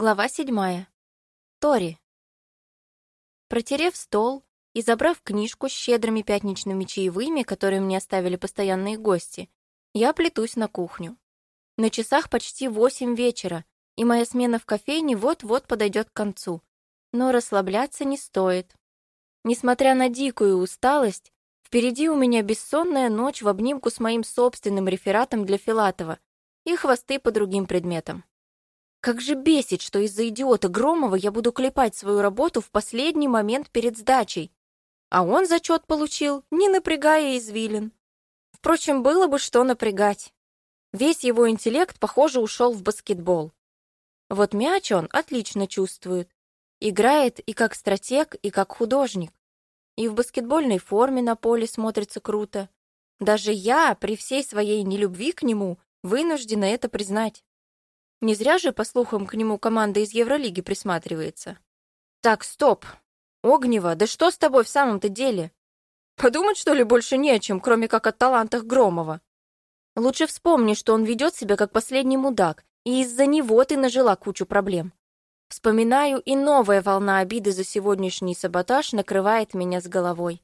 Глава седьмая. Тори. Протерев стол и забрав книжку с щедрыми пятничными чаевыми, которые мне оставили постоянные гости, я плетусь на кухню. На часах почти восемь вечера, и моя смена в кофейне вот-вот подойдет к концу. Но расслабляться не стоит. Несмотря на дикую усталость, впереди у меня бессонная ночь в обнимку с моим собственным рефератом для Филатова и хвосты по другим предметам. Как же бесит, что из-за идиота Громова я буду клепать свою работу в последний момент перед сдачей. А он зачет получил, не напрягая извилин. Впрочем, было бы что напрягать. Весь его интеллект, похоже, ушел в баскетбол. Вот мяч он отлично чувствует. Играет и как стратег, и как художник. И в баскетбольной форме на поле смотрится круто. Даже я, при всей своей нелюбви к нему, вынуждена это признать. Не зря же, по слухам, к нему команда из Евролиги присматривается. Так, стоп. Огнева, да что с тобой в самом-то деле? Подумать, что ли, больше не о чем, кроме как о талантах Громова. Лучше вспомни, что он ведет себя как последний мудак, и из-за него ты нажила кучу проблем. Вспоминаю, и новая волна обиды за сегодняшний саботаж накрывает меня с головой.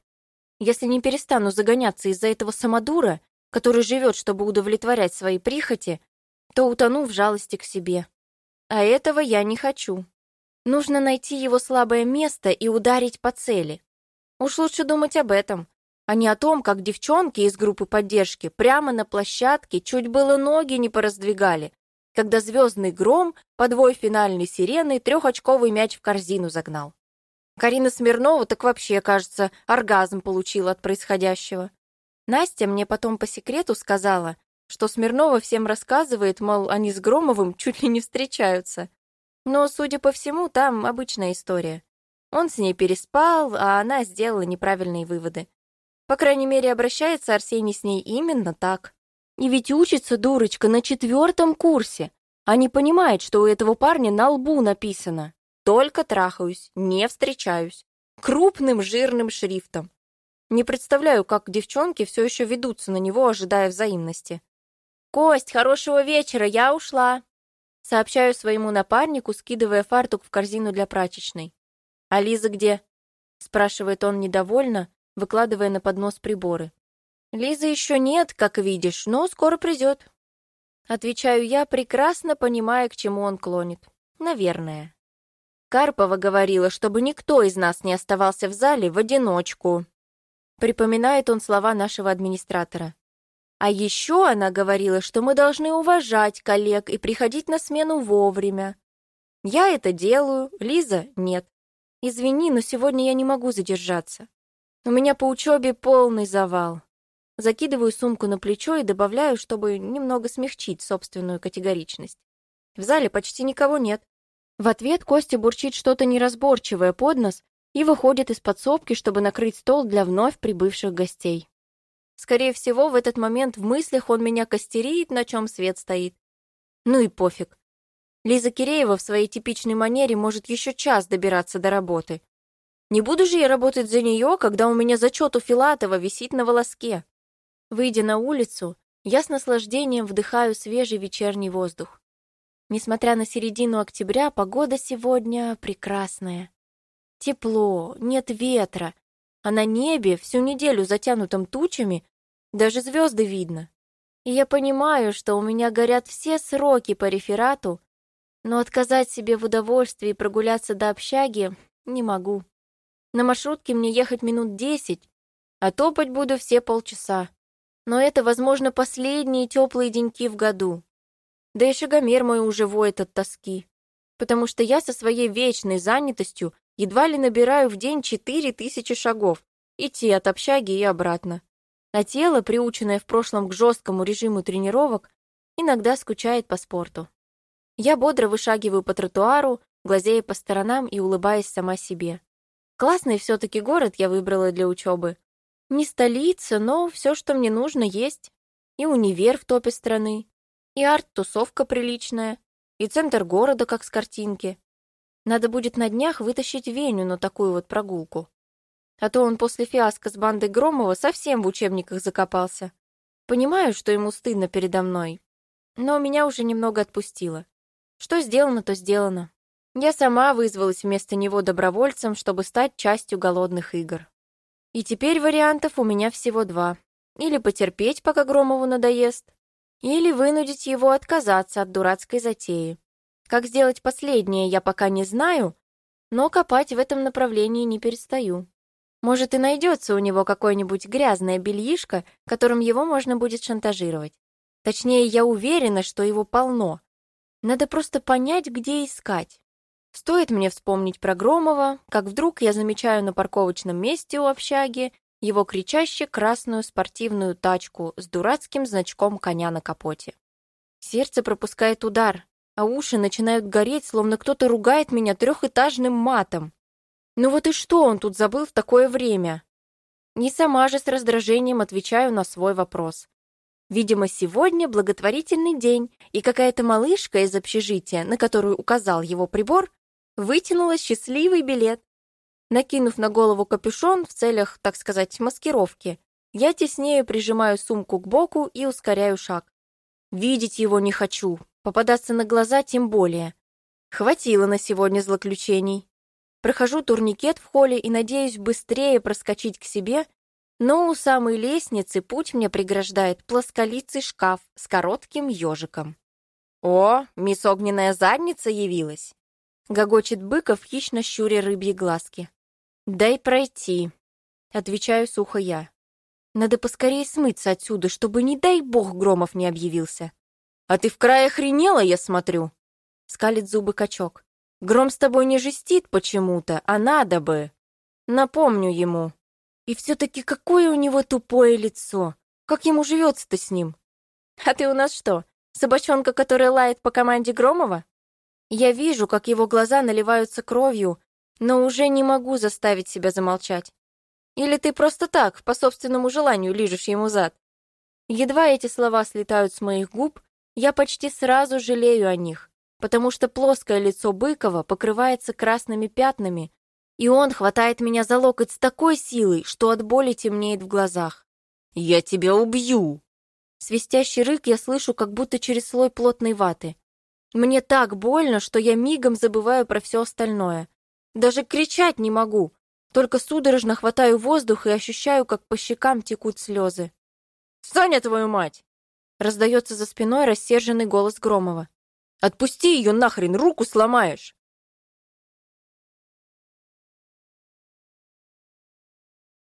Если не перестану загоняться из-за этого самодура, который живет, чтобы удовлетворять свои прихоти, то утону в жалости к себе. А этого я не хочу. Нужно найти его слабое место и ударить по цели. Уж лучше думать об этом, а не о том, как девчонки из группы поддержки прямо на площадке чуть было ноги не пораздвигали, когда звездный гром подвой финальной сирены трехочковый мяч в корзину загнал. Карина Смирнова так вообще, кажется, оргазм получила от происходящего. Настя мне потом по секрету сказала, что Смирнова всем рассказывает, мол, они с Громовым чуть ли не встречаются. Но, судя по всему, там обычная история. Он с ней переспал, а она сделала неправильные выводы. По крайней мере, обращается Арсений с ней именно так. И ведь учится дурочка на четвертом курсе, а не понимает, что у этого парня на лбу написано «Только трахаюсь, не встречаюсь». Крупным жирным шрифтом. Не представляю, как девчонки все еще ведутся на него, ожидая взаимности. «Кость, хорошего вечера, я ушла!» Сообщаю своему напарнику, скидывая фартук в корзину для прачечной. «А Лиза где?» Спрашивает он недовольно, выкладывая на поднос приборы. «Лизы еще нет, как видишь, но скоро придет». Отвечаю я, прекрасно понимая, к чему он клонит. Наверное. Карпова говорила, чтобы никто из нас не оставался в зале в одиночку. Припоминает он слова нашего администратора. А еще она говорила, что мы должны уважать коллег и приходить на смену вовремя. Я это делаю, Лиза — нет. Извини, но сегодня я не могу задержаться. У меня по учебе полный завал. Закидываю сумку на плечо и добавляю, чтобы немного смягчить собственную категоричность. В зале почти никого нет. В ответ Костя бурчит что-то неразборчивое под нос и выходит из подсобки, чтобы накрыть стол для вновь прибывших гостей. Скорее всего, в этот момент в мыслях он меня костерит, на чем свет стоит. Ну и пофиг. Лиза Киреева в своей типичной манере может еще час добираться до работы. Не буду же я работать за нее, когда у меня зачет у Филатова висит на волоске. Выйдя на улицу, я с наслаждением вдыхаю свежий вечерний воздух. Несмотря на середину октября, погода сегодня прекрасная. Тепло, нет ветра, а на небе, всю неделю затянутом тучами, даже звезды видно. И я понимаю, что у меня горят все сроки по реферату, но отказать себе в удовольствии прогуляться до общаги не могу. На маршрутке мне ехать минут десять, а топать буду все полчаса. Но это, возможно, последние теплые деньки в году. Да и шагомер мой уже воет от тоски, потому что я со своей вечной занятостью Едва ли набираю в день четыре тысячи шагов, идти от общаги и обратно. А тело, приученное в прошлом к жесткому режиму тренировок, иногда скучает по спорту. Я бодро вышагиваю по тротуару, глазея по сторонам и улыбаясь сама себе. Классный все-таки город я выбрала для учебы. Не столица, но все, что мне нужно, есть. И универ в топе страны, и арт-тусовка приличная, и центр города, как с картинки. Надо будет на днях вытащить Веню на такую вот прогулку. А то он после фиаско с бандой Громова совсем в учебниках закопался. Понимаю, что ему стыдно передо мной, но меня уже немного отпустило. Что сделано, то сделано. Я сама вызвалась вместо него добровольцем, чтобы стать частью голодных игр. И теперь вариантов у меня всего два. Или потерпеть, пока Громову надоест, или вынудить его отказаться от дурацкой затеи. Как сделать последнее, я пока не знаю, но копать в этом направлении не перестаю. Может, и найдется у него какое-нибудь грязное бельишко, которым его можно будет шантажировать. Точнее, я уверена, что его полно. Надо просто понять, где искать. Стоит мне вспомнить про Громова, как вдруг я замечаю на парковочном месте у общаги его кричаще красную спортивную тачку с дурацким значком коня на капоте. Сердце пропускает удар, а уши начинают гореть, словно кто-то ругает меня трехэтажным матом. Ну вот и что он тут забыл в такое время? Не сама же с раздражением отвечаю на свой вопрос. Видимо, сегодня благотворительный день, и какая-то малышка из общежития, на которую указал его прибор, вытянула счастливый билет. Накинув на голову капюшон в целях, так сказать, маскировки, я теснее прижимаю сумку к боку и ускоряю шаг. Видеть его не хочу, попадаться на глаза тем более. Хватило на сегодня злоключений. Прохожу турникет в холле и надеюсь быстрее проскочить к себе, но у самой лестницы путь мне преграждает плосколицый шкаф с коротким ежиком. «О, мисс Огненная задница явилась!» — гогочет Быков, хищно щуря рыбьи глазки. «Дай пройти», — отвечаю сухо я. «Надо поскорее смыться отсюда, чтобы, не дай бог, Громов не объявился». «А ты в край охренела, я смотрю?» — скалит зубы качок. «Гром с тобой не жестит почему-то, а надо бы». Напомню ему. И все-таки какое у него тупое лицо. Как ему живется-то с ним? А ты у нас что, собачонка, которая лает по команде Громова? Я вижу, как его глаза наливаются кровью, но уже не могу заставить себя замолчать. Или ты просто так, по собственному желанию, лижешь ему зад? Едва эти слова слетают с моих губ, я почти сразу жалею о них, потому что плоское лицо Быкова покрывается красными пятнами, и он хватает меня за локоть с такой силой, что от боли темнеет в глазах. «Я тебя убью!» Свистящий рык я слышу, как будто через слой плотной ваты. Мне так больно, что я мигом забываю про все остальное. Даже кричать не могу, только судорожно хватаю воздух и ощущаю, как по щекам текут слезы. «Саня, твою мать!» Раздается за спиной рассерженный голос Громова. «Отпусти ее нахрен, руку сломаешь!»